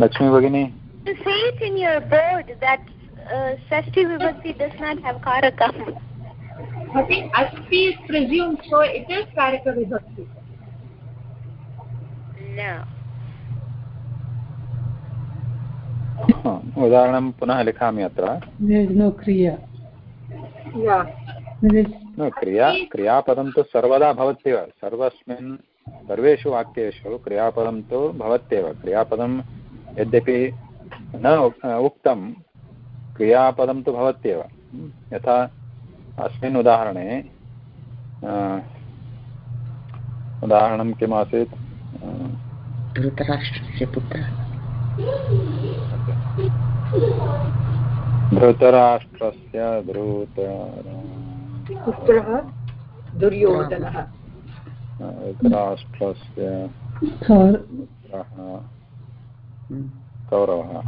लक्ष्मी भगिनी You say it in your board that uh, Shashti Vibhakti does not have Karakam. I think Asti is presumed, so it is Karaka Vibhakti. No. उदाहरणं पुनः लिखामि अत्र. न क्रिया क्रियापदं तु सर्वदा भवत्येव सर्वस्मिन् सर्वेषु वाक्येषु क्रियापदं तु भवत्येव क्रियापदं यद्यपि न उक्तं क्रियापदं तु भवत्येव यथा अस्मिन् उदाहरणे उदाहरणं किम् आसीत् धृतराष्ट्रस्य पुत्रः धृतराष्ट्रस्य धृत पुत्रः दुर्योधनः। धृतराष्ट्रस्य पुत्रः. कौरवः।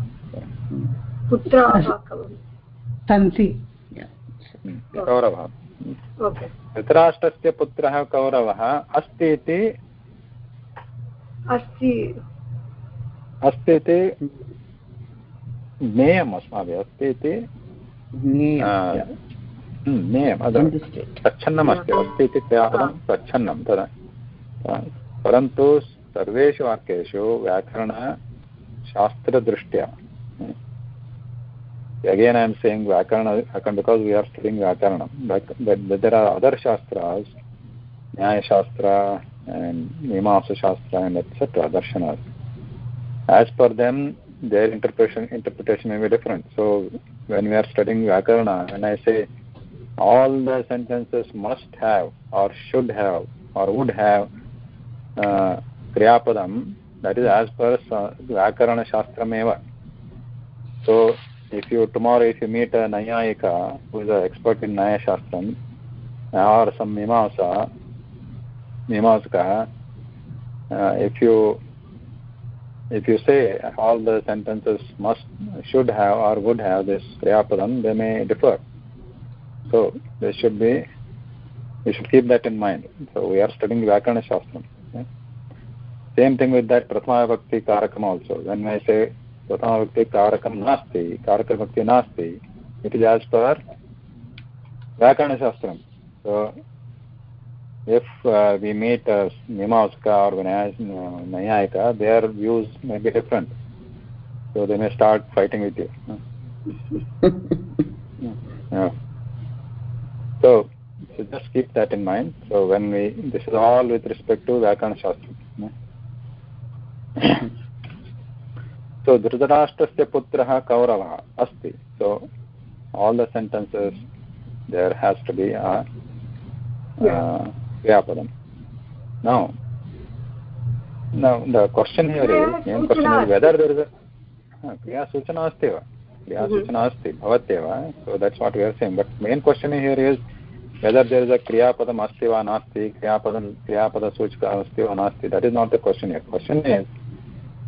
पुत्राः कवि कौरवः? धृतराष्ट्रस्य पुत्रः कौरवः अस्ति इति अस्ति। अस्ति इति ज्ञेयम् अस्माभिः अस्ति. हम्म, ज्ञेयम् अद Understood. प्रच्छन्नमस्ति अस्ति इति प्रच्छन्नं तदा परन्तु सर्वेषु वाक्येषु व्याकरणशास्त्रदृष्ट्या again I am saying Vyakaran because we are studying Vyakaranam but, but, but there are other Shastras Nyaya Shastra and Mimamsa Shastra and etc. Darshanas as per them their interpretation interpretation may be different so when we are studying Vyakarana when I say all the sentences must have or should have or would have uh, Kriyapadam that is as per Vyakarana Shastram eva so if you tomorrow if you meet a Nayayika who is an expert in Nyaya Shastram or some Mimamsa Mimamsaka uh, if you if you say all the sentences must should have or would have this priyapadam they may differ. So there should be we should keep that in mind. So we are studying vyakarana shastra okay? same thing with that prathama bhakti karakam also. When i say prathama bhakti karakam nasti karaka bhakti nasti it is as per vyakarana shastra so if uh, we meet uh, Mimamsaka or Nayayika, their views may be different. So they may start fighting with you. Yeah. So, so just keep that in mind. So when we, this is all with respect to Vyakarana Shastra. so dhritarashtrasya putrah kauravah asti so all the sentences there has to be a uh, kriyapadam now now the question here is main question is whether there is a kriya सूचना अस्ति वा क्रिया सूचना अस्ति भवत्येव so that's what we are saying but main question here is whether there is a kriyapadam asti va nasti kriyapadam kriyapada asti va nasti that is not the question here question is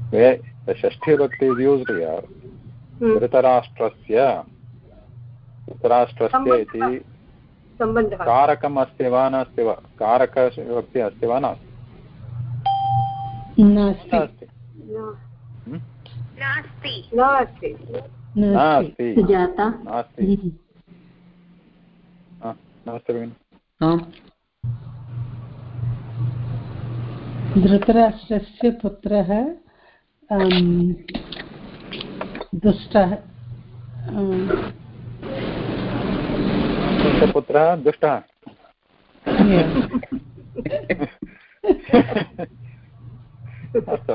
where the shashti bhakti is used here धृतराष्ट्रस्य धृतराष्ट्रस्य इति सम्बन्धः। कारकम् अस्ति वा नास्ति वा? कारकविभक्तिः अस्ति वा नास्ति? नास्ति। नास्ति। न- नास्ति। नास्ति। नास्ति। नास्ति। सुजाता। नास्ति। हा, नमस्ते भगिनि। धृतराष्ट्रस्य पुत्रः दुष्टः। तस्य पुत्रः दुष्टः। अस्तु।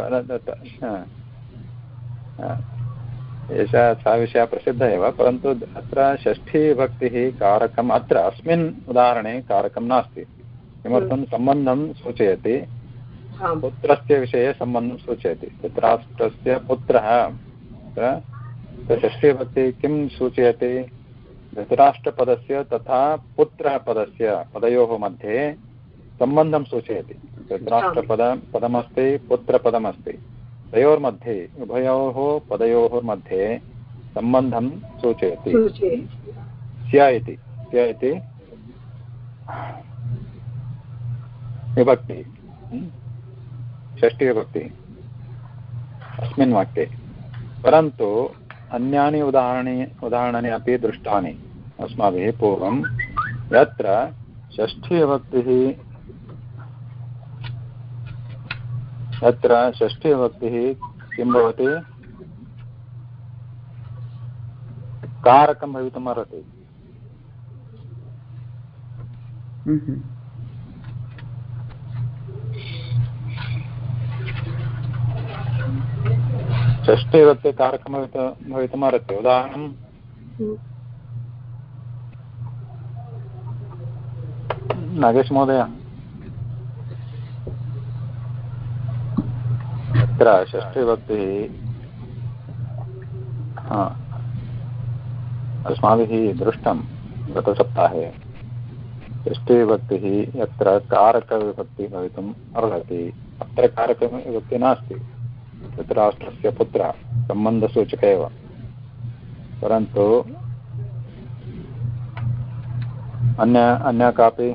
एषा सा विषयः प्रसिद्धः एव परन्तु अत्र षष्ठीविभक्तिः कारकम् अत्र अस्मिन् उदाहरणे कारकं नास्ति। किमर्थं सम्बन्धं सूचयति? पुत्रस्य विषये सम्बन्धं सूचयति। धृतराष्ट्रस्य पुत्रः। तत्र षष्ठीविभक्तिः किं सूचयति? धृतराष्ट्रपदस्य तथा पुत्रः पदस्य पदयोः मध्ये सम्बन्धं सूचयति। धृतराष्ट्रपद पदमस्ति पुत्रपदमस्ति। तयोर्मध्ये उभयोः पदयोः मध्ये सम्बन्धं सूचयति। स्य इति। स्य इति विभक्ति। षष्टिविभक्ति। अस्मिन् वाक्ये। परन्तु अन्यानि उदाहरणी उदाहरणानि अपि दृष्टानि। अस्माभिः पूर्वं यत्र षष्ठीविभक्तिः तत्र षष्ठीविभक्तिः किं भवति? कारकं भवितुम् Mhm. षष्ठीविभक्ति कारकं भवित भवितुम् अर्हति उदाहरणं नागेश महोदय अत्र षष्ठीविभक्तिः हा। अस्माभिः दृष्टं गतसप्ताहे षष्ठीविभक्तिः यत्र कारकविभक्तिः भवितुम् अर्हति अत्र कारकविभक्तिः नास्ति। धृतराष्ट्रस्य पुत्र सम्बन्धसूचक एव परन्तु अन्य अन्या कापि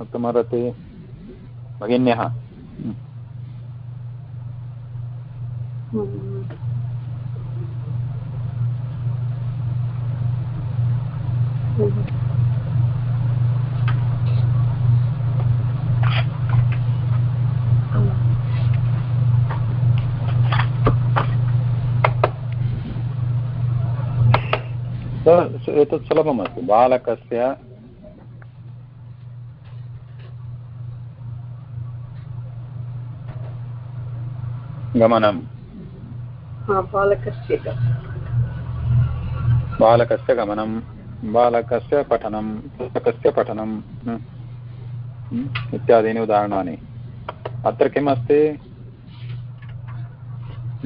वक्तुमर्हति भगिन्यः स- एतत् सुलभमस्ति बालकस्य गमनं बालकस्य बालकस्य गमनं बालकस्य पठनं पुस्तकस्य पठनं इत्यादीनि उदाहरणानि। अत्र किमस्ति?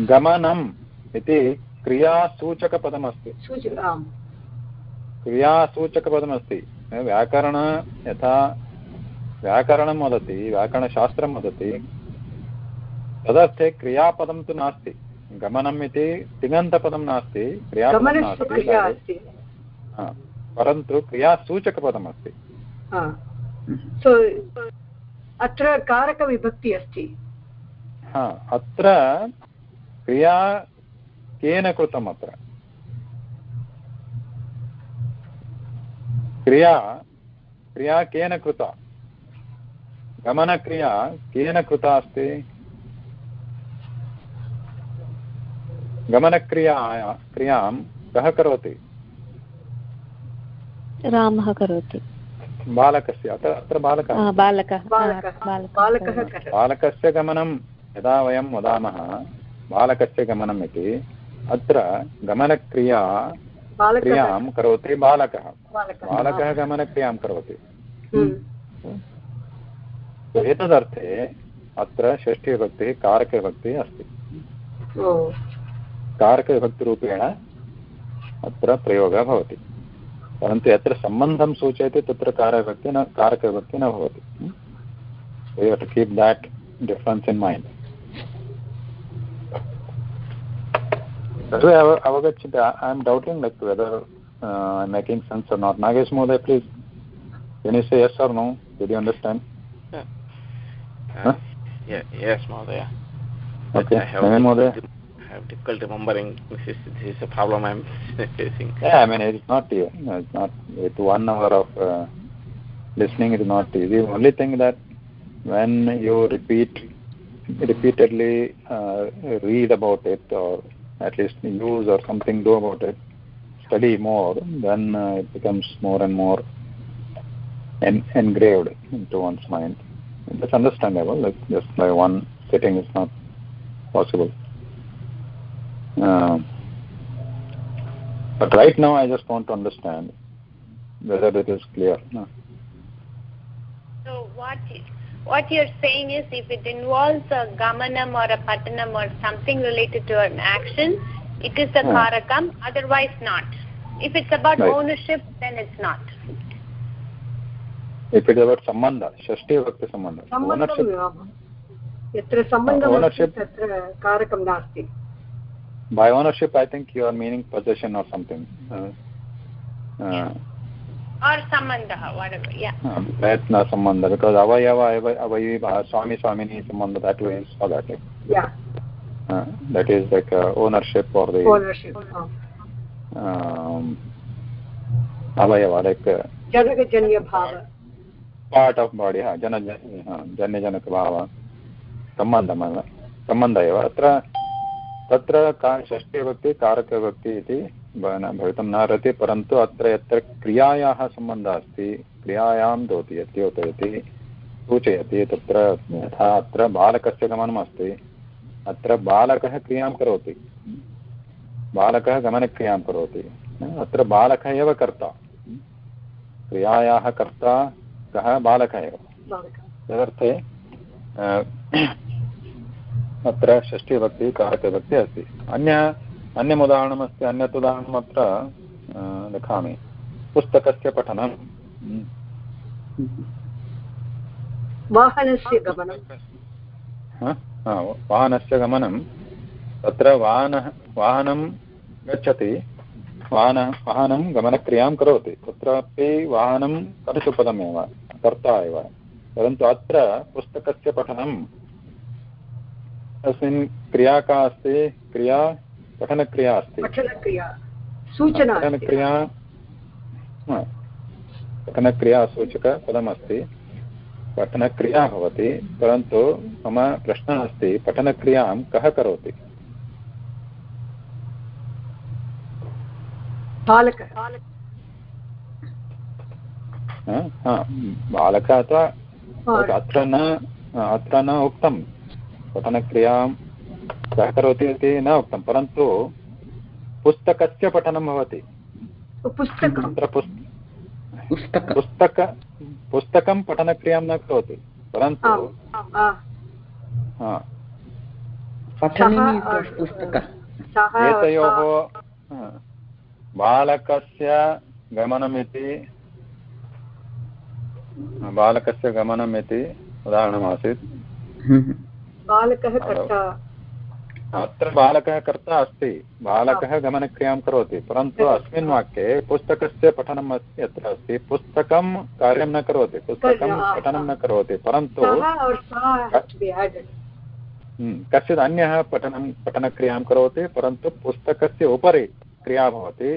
गमनम् इति क्रियासूचकपदमस्ति। क्रियासूचकपदमस्ति। व्याकरण यथा व्याकरणं वदति व्याकरणशास्त्रं वदति तदर्थे क्रियापदं तु नास्ति। गमनम् इति तिङन्तपदं नास्ति क्रियापदं नास्ति। परन्तु क्रियासूचकपदमस्ति। अत्र कारकविभक्ति अस्ति। हा अत्र क्रिया केन कृतम् अत्र? क्रिया क्रिया केन कृता? गमनक्रिया केन कृता अस्ति? गमनक्रिया क्रियाँ कः करोति? रामः करोति। बालकस्य अत्र अत्र बालकः। बालकः बालकस्य गमनं यदा वयं वदामः बालकस्य गमनम् इति अत्र गमनक्रिया क्रियाँ करोति बालकः। बालकः। गमनक्रियाँ करोति। हम्म, एतदर्थे अत्र षष्ठीविभक्तिः कारकविभक्तिः अस्ति। कारकविभक्तिरूपेण अत्र प्रयोगः भवति। परन्तु यत्र सम्बन्धं सूचयति तत्र कारविभक्ति न कारकविभक्ति न भवति। You to keep that difference in mind That way, Avagachita, I am doubting like whether uh, making sense or not. Nagesh there, please, can you say yes or no? Did you understand? Yeah. Uh, huh? yeah, yes, Moday. Okay. I have, difficulty I have remembering. This is, this is a problem I'm facing. Yeah, I mean, it's not, easy. it's not, It's one hour of uh, listening, it's not easy. The only thing that when you repeat, repeatedly uh, read about it or at least use or something do about it, study more, then uh, it becomes more and more en- engraved into one's mind. That's understandable. Like just by one sitting is not possible. Uh, but right now, I just want to understand whether it is clear. No. So what what you're saying is if it involves a gamanam or a patanam or something related to an action, it is a Hmm. karakam, otherwise not. If it's about Right. ownership, then it's not. If it is about sambandha, shashti vakti sambandha, सम्बन्धं ownership, आम्. यत्र सम्बन्धम् अस्ति Ownership. तत्र कारकं नास्ति by ownership, I think you are meaning possession or something. Uh, uh, Or samandha, whatever, yeah. uh, prayatna sambandha, because avayava, ava- avayiva, swami, swamini sambandha, that way is for that. Like, या uh, that is like uh, ownership or the ownership um. um, avayava, like uh, जनकजन्यभाव part of body, ha, jana, ha, जन्यजनक भाव सम्बन्धः सम्बन्धः एव अत्र तत्र का षष्ठीविभक्ति कारकविभक्ति इति भवितुं न अर्हति परन्तु अत्र यत्र क्रियायाः सम्बन्धः अस्ति क्रियायां द्योतयति द्योतयति सूचयति तत्र यथा अत्र बालकस्य गमनम् अस्ति अत्र बालकः क्रियाँ करोति बालकः गमनक्रियाँ करोति अत्र बालकः एव कर्ता क्रियायाः कर्ता कः बालकः एव। तदर्थे अत्र षष्ठीभक्तिः कारकविभक्तिः अस्ति। अन्य अन्यम् उदाहरणमस्ति अन्यत् उदाहरणम् अत्र लिखामि। पुस्तकस्य पठनं वाहनस्य गमनं वाहनस्य गमनं तत्र वाहनः वाहनं गच्छति। वाहन वाहनं गमनक्रियाँ करोति। तत्रापि वाहनं कर्तुपदमेव कर्ता एव। परन्तु अत्र पुस्तकस्य पठनं तस्मिन् क्रिया का अस्ति क्रिया पठनक्रिया अस्ति। पठनक्रिया सूचना। पठनक्रिया पठनक्रिया सूचकपदमस्ति पठनक्रिया भवति परन्तु मम प्रश्नः अस्ति पठनक्रियाँ कः करोति? हा, हा, बालकः अथवा अत्र न अत्र न उक्तं। पठनक्रियाँ करोति इति न उक्तं परन्तु पुस्तकस्य पठनं भवति। पुस् पुस्तक पुस्तक पुस्तकं पठनक्रियाँ न करोति परन्तु सः, सः एतयोः बालकस्य गमनमिति बालकस्य गमनम् इति उदाहरणमासीत्। हम्म, बालकः कर्ता अत्र बालकः कर्ता अस्ति बालकः गमनक्रियाँ करोति परन्तु अस्मिन् वाक्ये पुस्तकस्य पठनम् अस्ति यत्र अस्ति पुस्तकं कार्यं न करोति पुस्तकं पठनं न करोति परन्तु. हम्म, कश्चित् अन्यः पठनं पठनक्रियाँ करोति परन्तु पुस्तकस्य उपरि क्रिया भवति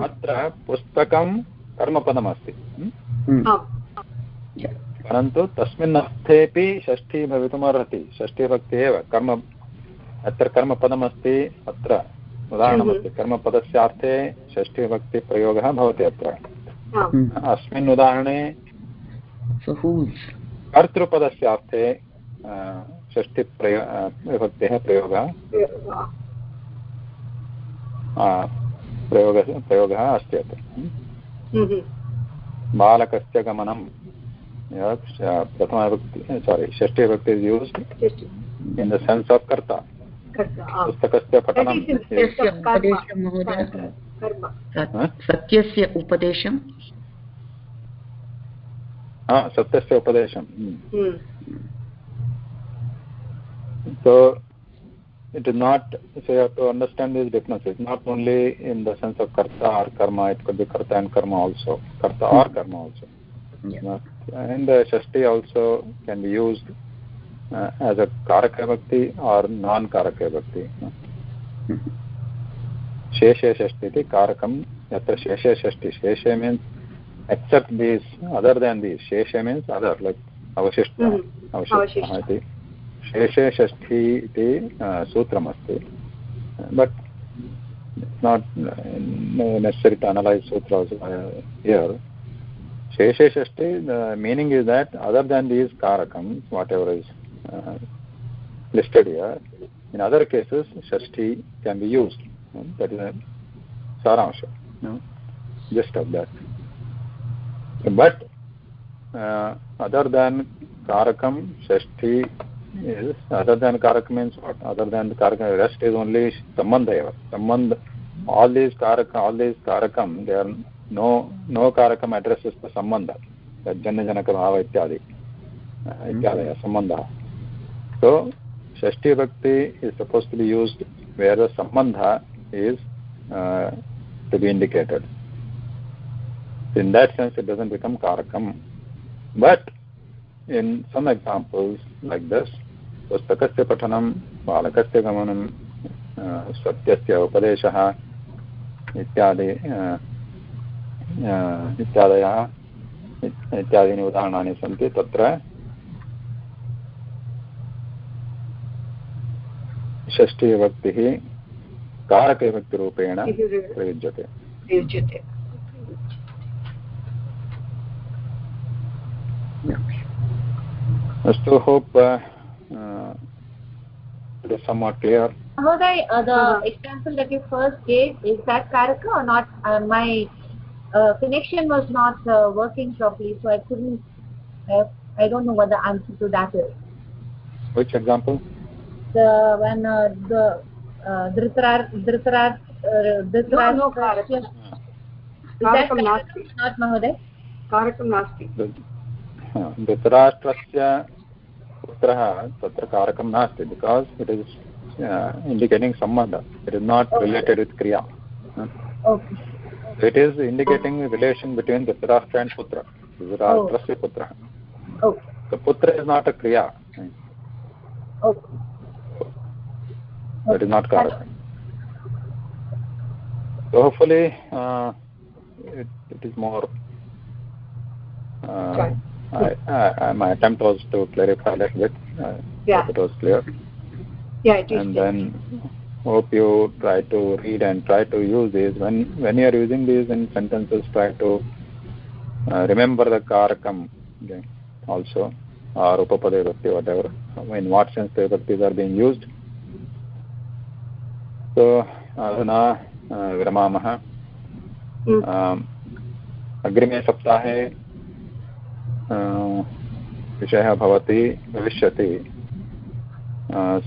अत्र पुस्तकं कर्मपदमस्ति हम्म, हम्म, परन्तु तस्मिन् अर्थेपि षष्ठी भवितुमर्हति षष्ठीभक्ति एव कर्म अत्र कर्मपदमस्ति अत्र उदाहरणमस्ति कर्मपदस्यार्थे षष्ठीभक्तिप्रयोगः भवति अत्र हम्म. अस्मिन् उदाहरणे So whose? कर्तृपदस्यार्थे अ, षष्ठिप्रयो अ, विभक्तेः प्रयोगः प्रयोगः प्रयोगः अस्ति अत्र हम्म, बालकस्य गमनं प्रथमविभक्ति सारि षष्ठीभक्ति is used just in the sense of कर्ता. पुस्तकस्य पठनं सत्यस्य उपदेशं हा? सत्यस्य उपदेशं? So it is not so you to understand this difference is not only in the sense of कर्ता आर् कर्म इट् कुड् बि कर्ता एण्ड् कर्म आल्सो कर्ता आर् कर्म आल्सो एण्ड् षष्टि also can be used as a कारक है भक्ति और नॉन कारक है भक्ति शेषे षष्टि कारकम यत्र शेषे षष्टि शेषे means except this other than the शेषे मीन्स अदर लाइक अवशिष्ट अवशिष्ट शेषे षष्टि इति सूत्रमस्ति बट नॉट नेसेसरी टू सूत्र शेषे षष्टि meaning is that other than these कारकम whatever is uh, listed here, in other cases, Shashti can be used. Hmm, That is a Saransha, no? gist of that. But uh, other than Karakam, Shashti is, other than Karakam means what? Other than the Karakam, rest is only Sambandha. Sambandha, all these Karakam, all these Karakam, they are no, no Karakam addresses the Sambandha. That Jana Janaka Bhava ityadi. Uh, ityadaya, Sambandha. So, Shashti Bhakti is supposed to be used where the Sambandha is uh, to be indicated. In that sense, it doesn't become Karakam. But in some examples like this, पुस्तकस्य पठनं बालकस्य गमनं अ, सत्यस्य उपदेशः इत्यादि अ, अ, इत्यादयः इत्- इत्यादीनि उदाहरणानि सन्ति तत्र षष्ठीविभक्तिः कारकविभक्तिरूपेण प्रयुज्यते प्रयुज्यते अस्तु hope it is somewhat clear Mahoday, uh, the example that you first gave, is that Karaka or not? Uh, my uh, connection was not uh, working properly, so I couldn't, uh, I don't know what the answer to that is. which example The, when uh, the uh, Dritarar, uh, Dritarar, no. Is Karakam nasti. Not Mahoday? कारकं नास्ति हा, धृतराष्ट्रस्य पुत्रः तत्र कारकं नास्ति because it is indicating sambandha it is not related with kriya Okay. it is indicating relation between dhritarashtra and putra dhritarashtrasya putra Okay. the putra is not a kriya Okay. That is not karaka so hopefully uh, it, it is more uh, I, I, my attempt was to clarify a little bit uh, Yeah. it was clear. Yeah, it is. and then hope you try to read and try to use these. When when you are using these in sentences try to uh, remember the karakam okay, also or upapade whatever. In what sense the are being used so अधुना विरमामः। अग्रिमे सप्ताहे विषयः भवति भविष्यति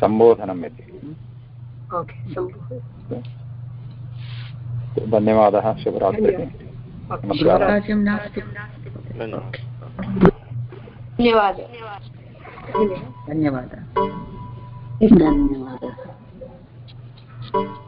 सम्बोधनम् इति। धन्यवादः शुभरात्रिः। धन्यवादः। धन्यवादः। धन्यवादः। Thank you.